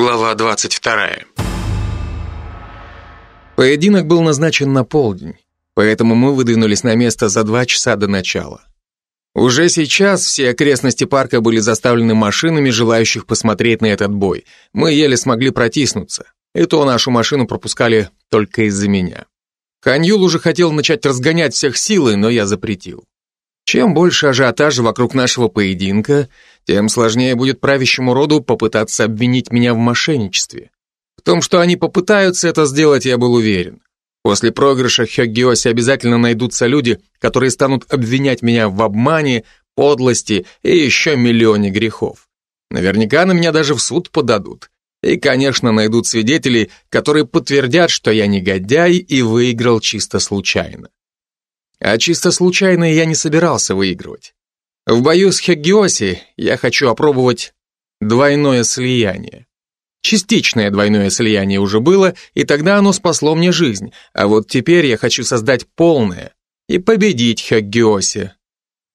Глава 22. Поединок был назначен на полдень, поэтому мы выдвинулись на место за два часа до начала. Уже сейчас все окрестности парка были заставлены машинами, желающих посмотреть на этот бой. Мы еле смогли протиснуться. И то нашу машину пропускали только из-за меня. Ханьюл уже хотел начать разгонять всех силой, но я запретил. Чем больше ажиотажа вокруг нашего поединка, тем сложнее будет правящему роду попытаться обвинить меня в мошенничестве. В том, что они попытаются это сделать, я был уверен. После проигрыша Хёггиоси обязательно найдутся люди, которые станут обвинять меня в обмане, подлости и еще миллионе грехов. Наверняка на меня даже в суд подадут. И, конечно, найдут свидетелей, которые подтвердят, что я негодяй и выиграл чисто случайно. А чисто случайно я не собирался выигрывать. В бою с Хеггиоси я хочу опробовать двойное слияние. Частичное двойное слияние уже было, и тогда оно спасло мне жизнь, а вот теперь я хочу создать полное и победить Хеггиоси.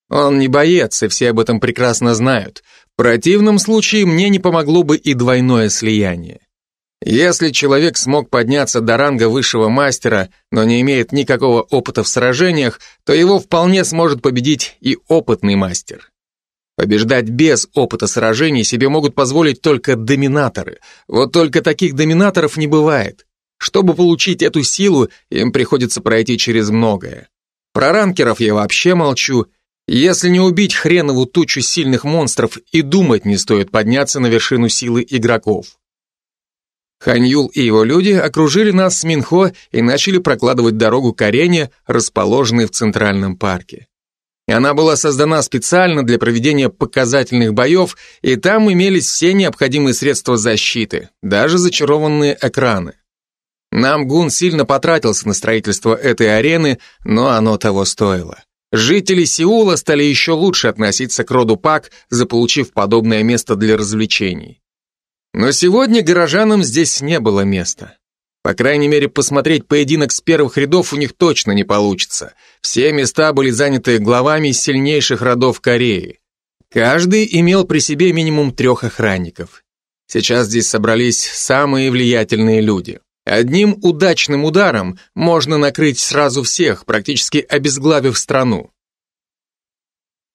Он не боец, и все об этом прекрасно знают. В противном случае мне не помогло бы и двойное слияние. Если человек смог подняться до ранга высшего мастера, но не имеет никакого опыта в сражениях, то его вполне сможет победить и опытный мастер. Побеждать без опыта сражений себе могут позволить только доминаторы. Вот только таких доминаторов не бывает. Чтобы получить эту силу, им приходится пройти через многое. Про ранкеров я вообще молчу. Если не убить хренову тучу сильных монстров, и думать не стоит подняться на вершину силы игроков. Ханьюл и его люди окружили нас с Минхо и начали прокладывать дорогу к арене, расположенной в Центральном парке. Она была создана специально для проведения показательных боев, и там имелись все необходимые средства защиты, даже зачарованные экраны. Нам Гун сильно потратился на строительство этой арены, но оно того стоило. Жители Сеула стали еще лучше относиться к роду Пак, заполучив подобное место для развлечений. Но сегодня горожанам здесь не было места. По крайней мере, посмотреть поединок с первых рядов у них точно не получится. Все места были заняты главами сильнейших родов Кореи. Каждый имел при себе минимум трех охранников. Сейчас здесь собрались самые влиятельные люди. Одним удачным ударом можно накрыть сразу всех, практически обезглавив страну.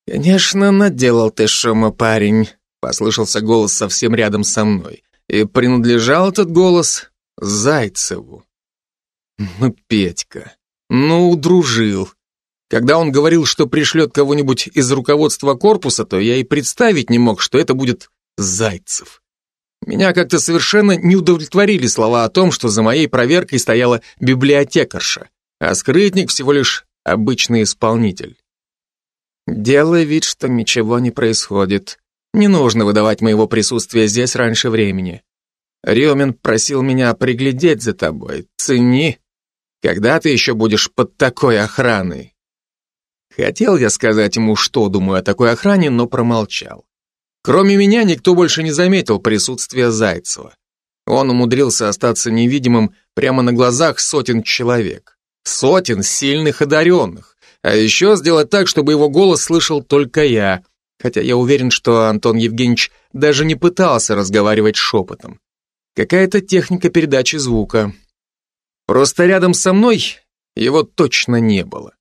«Конечно, наделал ты шума, парень», Послышался голос совсем рядом со мной. И принадлежал этот голос Зайцеву. Ну, Петька, ну, удружил. Когда он говорил, что пришлет кого-нибудь из руководства корпуса, то я и представить не мог, что это будет Зайцев. Меня как-то совершенно не удовлетворили слова о том, что за моей проверкой стояла библиотекарша, а скрытник всего лишь обычный исполнитель. Делай вид, что ничего не происходит. Не нужно выдавать моего присутствия здесь раньше времени. Риомен просил меня приглядеть за тобой. Цени. Когда ты еще будешь под такой охраной? Хотел я сказать ему, что думаю о такой охране, но промолчал. Кроме меня никто больше не заметил присутствия Зайцева. Он умудрился остаться невидимым прямо на глазах сотен человек. Сотен сильных одаренных. А еще сделать так, чтобы его голос слышал только я, хотя я уверен, что Антон Евгеньевич даже не пытался разговаривать шепотом. Какая-то техника передачи звука. Просто рядом со мной его точно не было.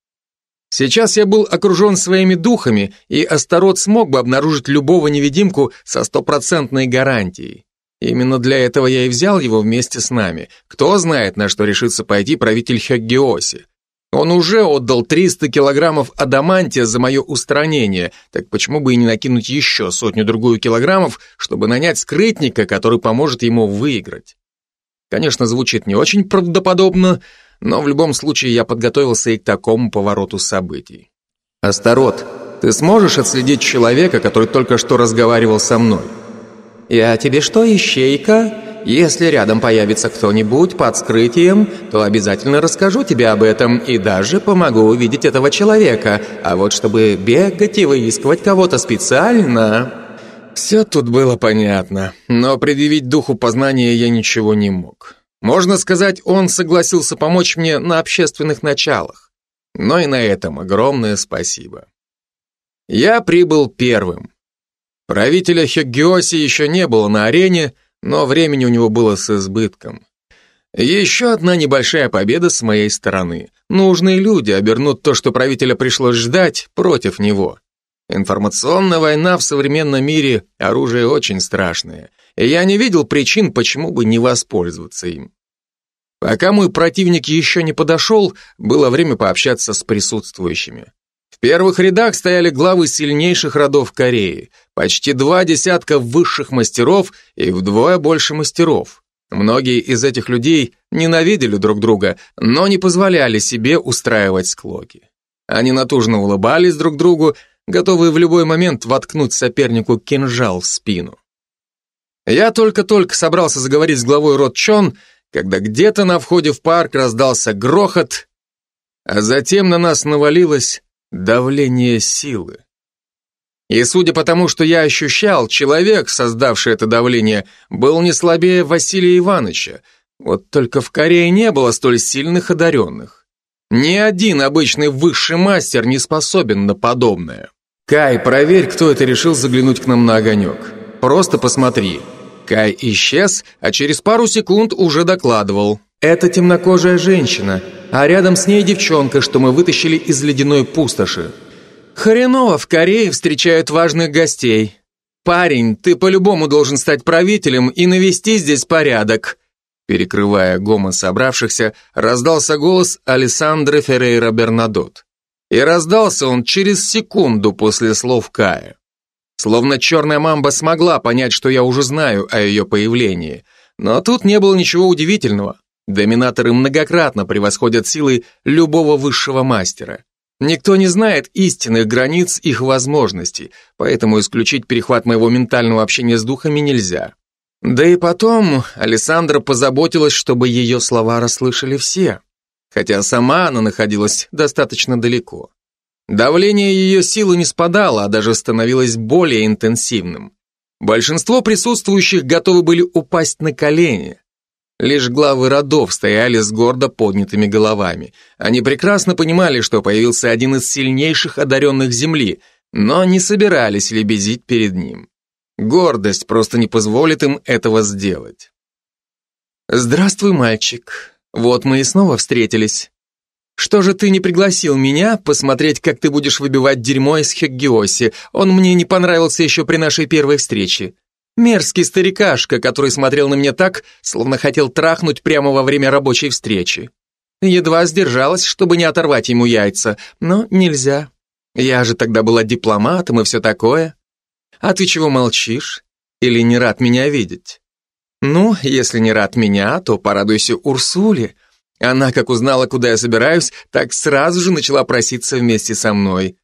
Сейчас я был окружен своими духами, и Астарот смог бы обнаружить любого невидимку со стопроцентной гарантией. Именно для этого я и взял его вместе с нами. Кто знает, на что решится пойти правитель Хаггиоси. Он уже отдал 300 килограммов адамантия за мое устранение, так почему бы и не накинуть еще сотню-другую килограммов, чтобы нанять скрытника, который поможет ему выиграть. Конечно, звучит не очень правдоподобно, но в любом случае я подготовился и к такому повороту событий. «Астарот, ты сможешь отследить человека, который только что разговаривал со мной?» «Я тебе что, ищейка?» Если рядом появится кто-нибудь под скрытием, то обязательно расскажу тебе об этом и даже помогу увидеть этого человека. А вот чтобы бегать и выискивать кого-то специально...» Все тут было понятно, но предъявить духу познания я ничего не мог. Можно сказать, он согласился помочь мне на общественных началах. Но и на этом огромное спасибо. Я прибыл первым. Правителя Хёггиоси еще не было на арене, но времени у него было с избытком. Еще одна небольшая победа с моей стороны. Нужные люди обернут то, что правителя пришлось ждать, против него. Информационная война в современном мире – оружие очень страшное, и я не видел причин, почему бы не воспользоваться им. Пока мой противник еще не подошел, было время пообщаться с присутствующими. Первых рядах стояли главы сильнейших родов Кореи, почти два десятка высших мастеров и вдвое больше мастеров. Многие из этих людей ненавидели друг друга, но не позволяли себе устраивать склоки. Они натужно улыбались друг другу, готовые в любой момент воткнуть сопернику кинжал в спину. Я только-только собрался заговорить с главой род Чон, когда где-то на входе в парк раздался грохот, а затем на нас навалилось давление силы. И судя по тому, что я ощущал, человек, создавший это давление, был не слабее Василия Ивановича, вот только в Корее не было столь сильных одаренных. Ни один обычный высший мастер не способен на подобное. Кай, проверь, кто это решил заглянуть к нам на огонек. Просто посмотри. Кай исчез, а через пару секунд уже докладывал. Это темнокожая женщина, а рядом с ней девчонка, что мы вытащили из ледяной пустоши. Хреново в Корее встречают важных гостей. Парень, ты по-любому должен стать правителем и навести здесь порядок. Перекрывая гомон собравшихся, раздался голос Александра Феррейра Бернадот. И раздался он через секунду после слов Кая. Словно черная мамба смогла понять, что я уже знаю о ее появлении. Но тут не было ничего удивительного. Доминаторы многократно превосходят силы любого высшего мастера. Никто не знает истинных границ их возможностей, поэтому исключить перехват моего ментального общения с духами нельзя. Да и потом Александра позаботилась, чтобы ее слова расслышали все, хотя сама она находилась достаточно далеко. Давление ее силы не спадало, а даже становилось более интенсивным. Большинство присутствующих готовы были упасть на колени. Лишь главы родов стояли с гордо поднятыми головами. Они прекрасно понимали, что появился один из сильнейших одаренных Земли, но не собирались лебезить перед ним. Гордость просто не позволит им этого сделать. «Здравствуй, мальчик. Вот мы и снова встретились. Что же ты не пригласил меня посмотреть, как ты будешь выбивать дерьмо из Хеггиоси? Он мне не понравился еще при нашей первой встрече. Мерзкий старикашка, который смотрел на меня так, словно хотел трахнуть прямо во время рабочей встречи. Едва сдержалась, чтобы не оторвать ему яйца, но нельзя. Я же тогда была дипломатом и все такое. А ты чего молчишь? Или не рад меня видеть? Ну, если не рад меня, то порадуйся Урсуле. Она, как узнала, куда я собираюсь, так сразу же начала проситься вместе со мной.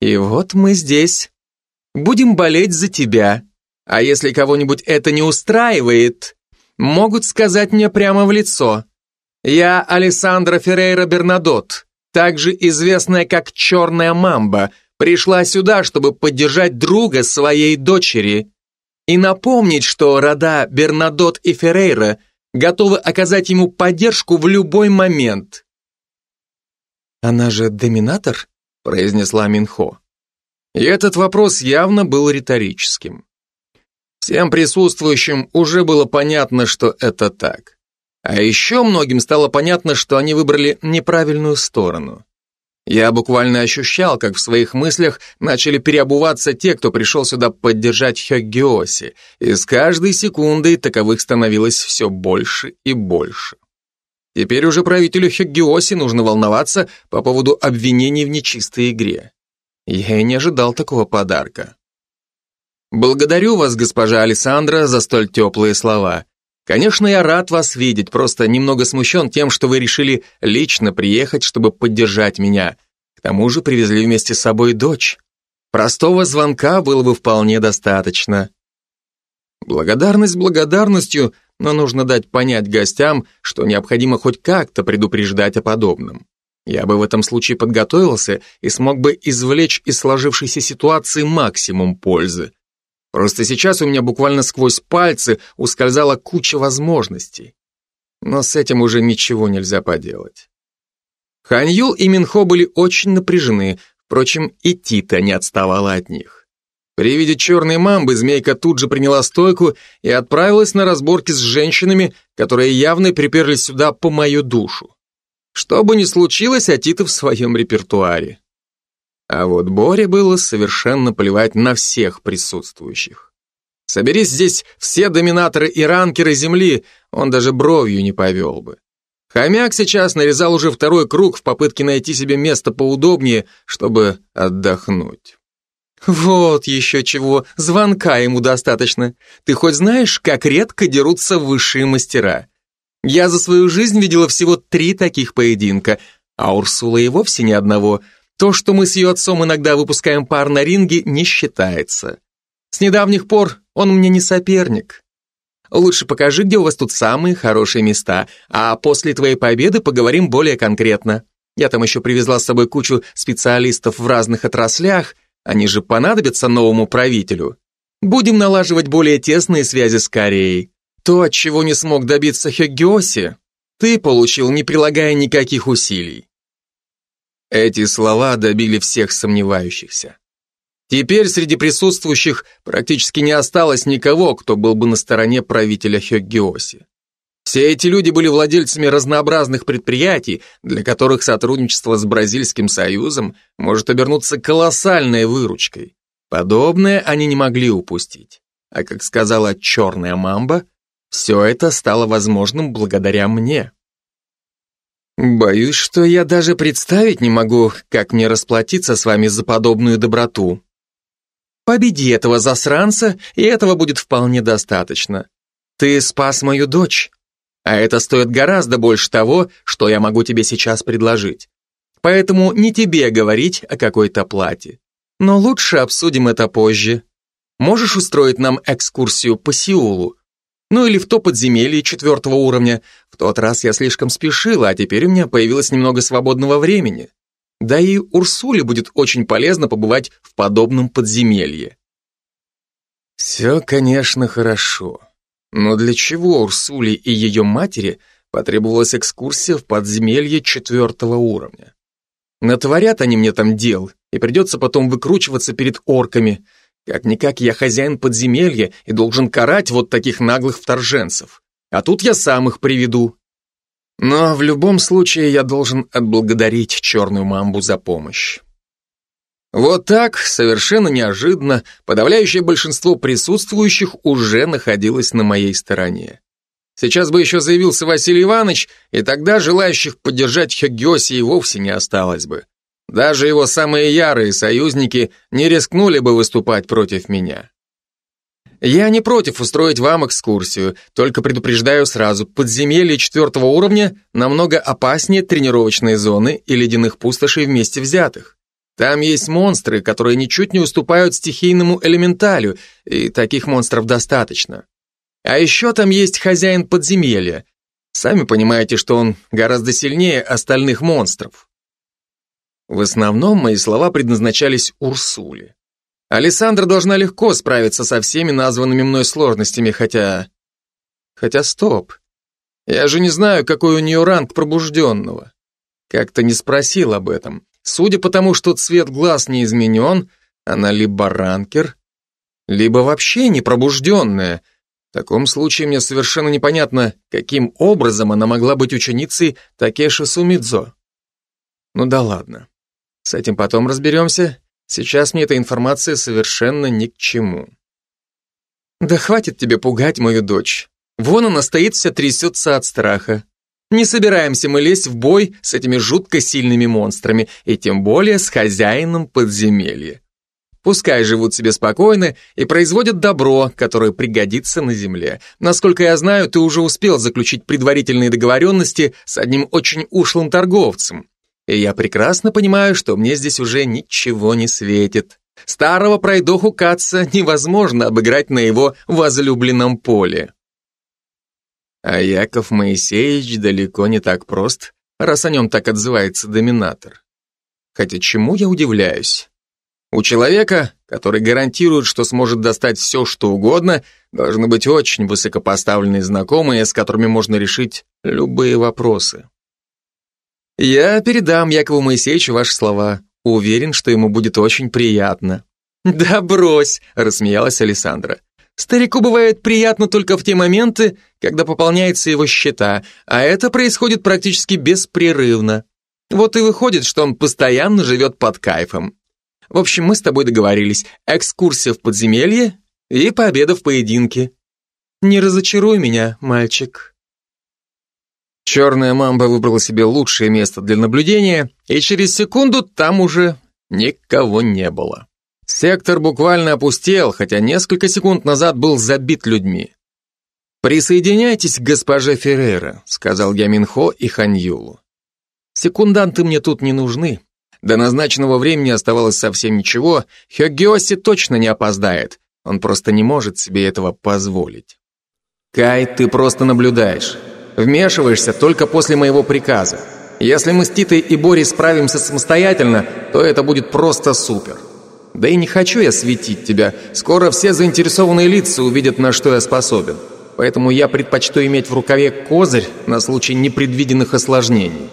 И вот мы здесь. Будем болеть за тебя. А если кого-нибудь это не устраивает, могут сказать мне прямо в лицо. Я Александра Феррейра Бернадот, также известная как Черная Мамба, пришла сюда, чтобы поддержать друга своей дочери и напомнить, что рода Бернадот и Феррейра готовы оказать ему поддержку в любой момент. «Она же доминатор?» – произнесла Минхо. И этот вопрос явно был риторическим. Всем присутствующим уже было понятно, что это так. А еще многим стало понятно, что они выбрали неправильную сторону. Я буквально ощущал, как в своих мыслях начали переобуваться те, кто пришел сюда поддержать Хёггиоси, и с каждой секундой таковых становилось все больше и больше. Теперь уже правителю Хёггиоси нужно волноваться по поводу обвинений в нечистой игре. Я и не ожидал такого подарка. Благодарю вас, госпожа Александра, за столь теплые слова. Конечно, я рад вас видеть, просто немного смущен тем, что вы решили лично приехать, чтобы поддержать меня. К тому же привезли вместе с собой дочь. Простого звонка было бы вполне достаточно. Благодарность благодарностью, но нужно дать понять гостям, что необходимо хоть как-то предупреждать о подобном. Я бы в этом случае подготовился и смог бы извлечь из сложившейся ситуации максимум пользы. Просто сейчас у меня буквально сквозь пальцы ускользала куча возможностей. Но с этим уже ничего нельзя поделать. Ханьюл и Минхо были очень напряжены, впрочем, и Тита не отставала от них. При виде черной мамбы змейка тут же приняла стойку и отправилась на разборки с женщинами, которые явно приперлись сюда по мою душу. Что бы ни случилось, Атита в своем репертуаре. А вот Боре было совершенно плевать на всех присутствующих. Соберись здесь все доминаторы и ранкеры Земли, он даже бровью не повел бы. Хомяк сейчас нарезал уже второй круг в попытке найти себе место поудобнее, чтобы отдохнуть. Вот еще чего, звонка ему достаточно. Ты хоть знаешь, как редко дерутся высшие мастера? Я за свою жизнь видела всего три таких поединка, а Урсула и вовсе ни одного. То, что мы с ее отцом иногда выпускаем пар на ринге, не считается. С недавних пор он мне не соперник. Лучше покажи, где у вас тут самые хорошие места, а после твоей победы поговорим более конкретно. Я там еще привезла с собой кучу специалистов в разных отраслях, они же понадобятся новому правителю. Будем налаживать более тесные связи с Кореей. То, чего не смог добиться Хёгёси, ты получил, не прилагая никаких усилий. Эти слова добили всех сомневающихся. Теперь среди присутствующих практически не осталось никого, кто был бы на стороне правителя Хёггиоси. Все эти люди были владельцами разнообразных предприятий, для которых сотрудничество с Бразильским Союзом может обернуться колоссальной выручкой. Подобное они не могли упустить. А как сказала черная мамба, все это стало возможным благодаря мне. Боюсь, что я даже представить не могу, как мне расплатиться с вами за подобную доброту. Победи этого засранца, и этого будет вполне достаточно. Ты спас мою дочь, а это стоит гораздо больше того, что я могу тебе сейчас предложить. Поэтому не тебе говорить о какой-то плате. Но лучше обсудим это позже. Можешь устроить нам экскурсию по Сеулу? Ну или в то подземелье четвертого уровня. В тот раз я слишком спешила, а теперь у меня появилось немного свободного времени. Да и Урсуле будет очень полезно побывать в подобном подземелье. Все, конечно, хорошо. Но для чего Урсуле и ее матери потребовалась экскурсия в подземелье четвертого уровня? Натворят они мне там дел, и придется потом выкручиваться перед орками. Как-никак я хозяин подземелья и должен карать вот таких наглых вторженцев. А тут я сам их приведу. Но в любом случае я должен отблагодарить черную мамбу за помощь. Вот так, совершенно неожиданно, подавляющее большинство присутствующих уже находилось на моей стороне. Сейчас бы еще заявился Василий Иванович, и тогда желающих поддержать Хёгёси и вовсе не осталось бы. Даже его самые ярые союзники не рискнули бы выступать против меня. Я не против устроить вам экскурсию, только предупреждаю сразу, подземелье четвертого уровня намного опаснее тренировочной зоны и ледяных пустошей вместе взятых. Там есть монстры, которые ничуть не уступают стихийному элементалю, и таких монстров достаточно. А еще там есть хозяин подземелья. Сами понимаете, что он гораздо сильнее остальных монстров. В основном мои слова предназначались Урсуле. Александра должна легко справиться со всеми названными мной сложностями, хотя... Хотя стоп. Я же не знаю, какой у нее ранг пробужденного. Как-то не спросил об этом. Судя по тому, что цвет глаз не изменен, она либо ранкер, либо вообще не пробужденная. В таком случае мне совершенно непонятно, каким образом она могла быть ученицей Такеши Сумидзо. Ну да ладно. С этим потом разберемся. Сейчас мне эта информация совершенно ни к чему. Да хватит тебе пугать мою дочь. Вон она стоит, вся трясется от страха. Не собираемся мы лезть в бой с этими жутко сильными монстрами, и тем более с хозяином подземелья. Пускай живут себе спокойно и производят добро, которое пригодится на земле. Насколько я знаю, ты уже успел заключить предварительные договоренности с одним очень ушлым торговцем. И я прекрасно понимаю, что мне здесь уже ничего не светит. Старого пройдоху Каца невозможно обыграть на его возлюбленном поле. А Яков Моисеевич далеко не так прост, раз о нем так отзывается доминатор. Хотя чему я удивляюсь? У человека, который гарантирует, что сможет достать все, что угодно, должны быть очень высокопоставленные знакомые, с которыми можно решить любые вопросы. Я передам Якову Моисеевичу ваши слова. Уверен, что ему будет очень приятно. Да брось, рассмеялась Александра. Старику бывает приятно только в те моменты, когда пополняются его счета, а это происходит практически беспрерывно. Вот и выходит, что он постоянно живет под кайфом. В общем, мы с тобой договорились. Экскурсия в подземелье и победа в поединке. Не разочаруй меня, мальчик. Черная мамба выбрала себе лучшее место для наблюдения, и через секунду там уже никого не было. Сектор буквально опустел, хотя несколько секунд назад был забит людьми. «Присоединяйтесь к госпоже Феррера», — сказал я Минхо и Ханьюлу. «Секунданты мне тут не нужны. До назначенного времени оставалось совсем ничего, Хёгиоси точно не опоздает, он просто не может себе этого позволить». «Кай, ты просто наблюдаешь. Вмешиваешься только после моего приказа. Если мы с Титой и Бори справимся самостоятельно, то это будет просто супер». Да и не хочу я светить тебя. Скоро все заинтересованные лица увидят, на что я способен. Поэтому я предпочту иметь в рукаве козырь на случай непредвиденных осложнений.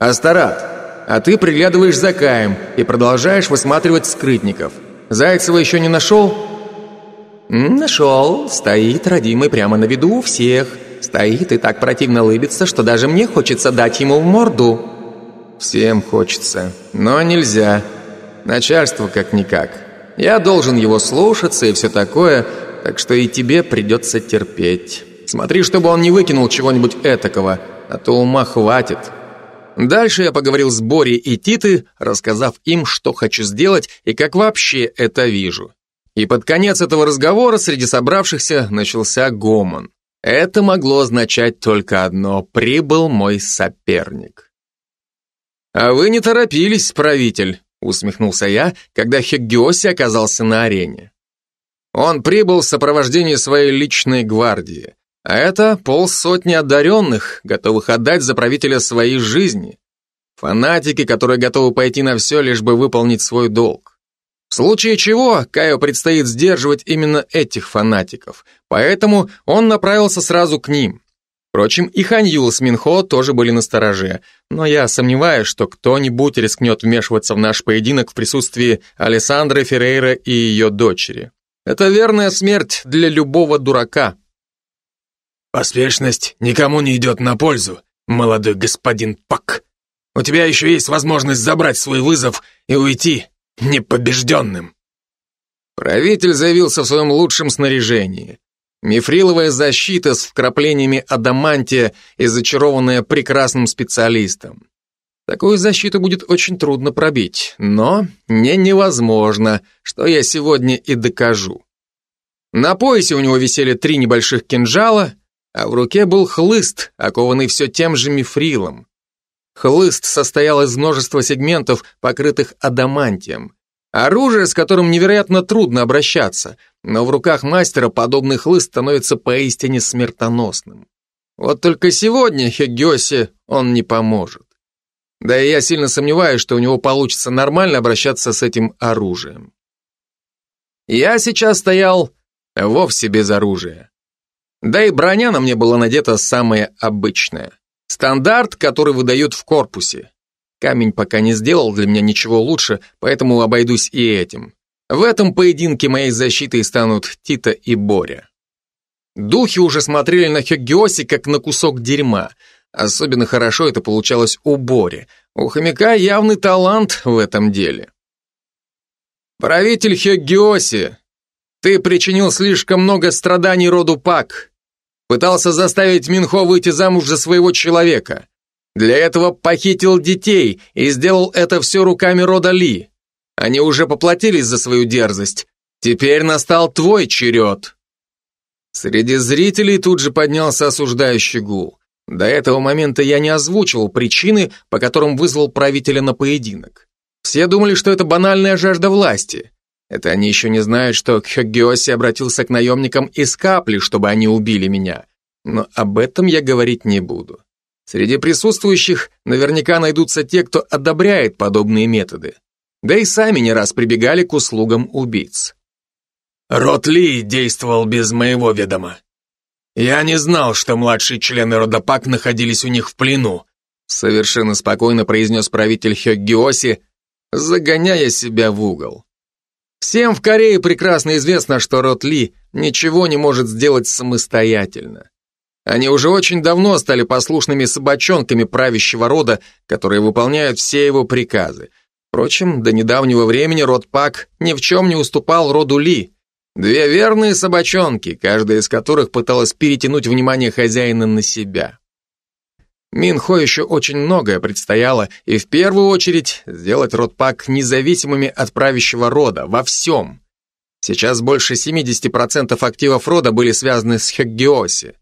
Астарат, а ты приглядываешь за Каем и продолжаешь высматривать скрытников. Зайцева еще не нашел? Нашел. Стоит родимый прямо на виду у всех. Стоит и так противно лыбится, что даже мне хочется дать ему в морду. Всем хочется, но нельзя. Начальство как-никак. Я должен его слушаться и все такое, так что и тебе придется терпеть. Смотри, чтобы он не выкинул чего-нибудь этакого, а то ума хватит. Дальше я поговорил с Бори и Титы, рассказав им, что хочу сделать и как вообще это вижу. И под конец этого разговора среди собравшихся начался гомон. Это могло означать только одно – прибыл мой соперник. «А вы не торопились, правитель», усмехнулся я, когда Хеггиоси оказался на арене. Он прибыл в сопровождении своей личной гвардии, а это полсотни одаренных, готовых отдать за правителя своей жизни. Фанатики, которые готовы пойти на все, лишь бы выполнить свой долг. В случае чего, Кайо предстоит сдерживать именно этих фанатиков, поэтому он направился сразу к ним. Впрочем, и Хань Юл с Минхо тоже были на стороже, но я сомневаюсь, что кто-нибудь рискнет вмешиваться в наш поединок в присутствии Алессандры Феррейра и ее дочери. Это верная смерть для любого дурака. Поспешность никому не идет на пользу, молодой господин Пак. У тебя еще есть возможность забрать свой вызов и уйти непобежденным. Правитель заявился в своем лучшем снаряжении. Мифриловая защита с вкраплениями адамантия и зачарованная прекрасным специалистом. Такую защиту будет очень трудно пробить, но не невозможно, что я сегодня и докажу. На поясе у него висели три небольших кинжала, а в руке был хлыст, окованный все тем же мифрилом. Хлыст состоял из множества сегментов, покрытых адамантием. Оружие, с которым невероятно трудно обращаться, но в руках мастера подобный хлыст становится поистине смертоносным. Вот только сегодня Хегёсе он не поможет. Да и я сильно сомневаюсь, что у него получится нормально обращаться с этим оружием. Я сейчас стоял вовсе без оружия. Да и броня на мне была надета самая обычная. Стандарт, который выдают в корпусе. Камень пока не сделал для меня ничего лучше, поэтому обойдусь и этим. В этом поединке моей защитой станут Тита и Боря. Духи уже смотрели на Хёггиоси как на кусок дерьма. Особенно хорошо это получалось у Бори. У хомяка явный талант в этом деле. «Правитель Хёггиоси, ты причинил слишком много страданий роду Пак. Пытался заставить Минхо выйти замуж за своего человека. Для этого похитил детей и сделал это все руками рода Ли. Они уже поплатились за свою дерзость. Теперь настал твой черед. Среди зрителей тут же поднялся осуждающий гул. До этого момента я не озвучивал причины, по которым вызвал правителя на поединок. Все думали, что это банальная жажда власти. Это они еще не знают, что Кхёгиоси обратился к наемникам из капли, чтобы они убили меня. Но об этом я говорить не буду. Среди присутствующих наверняка найдутся те, кто одобряет подобные методы да и сами не раз прибегали к услугам убийц. Род Ли действовал без моего ведома. Я не знал, что младшие члены рода Пак находились у них в плену, совершенно спокойно произнес правитель Хёггиоси, загоняя себя в угол. Всем в Корее прекрасно известно, что род Ли ничего не может сделать самостоятельно. Они уже очень давно стали послушными собачонками правящего рода, которые выполняют все его приказы. Впрочем, до недавнего времени род Пак ни в чем не уступал роду Ли. Две верные собачонки, каждая из которых пыталась перетянуть внимание хозяина на себя. Минхо еще очень многое предстояло, и в первую очередь сделать род Пак независимыми от правящего рода во всем. Сейчас больше 70% активов рода были связаны с Хеггиоси.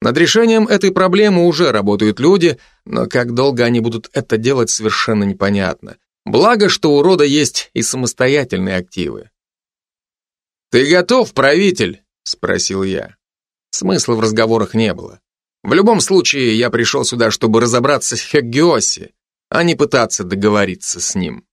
Над решением этой проблемы уже работают люди, но как долго они будут это делать, совершенно непонятно. Благо, что у рода есть и самостоятельные активы. «Ты готов, правитель?» — спросил я. Смысла в разговорах не было. В любом случае, я пришел сюда, чтобы разобраться с Хеггиоси, а не пытаться договориться с ним.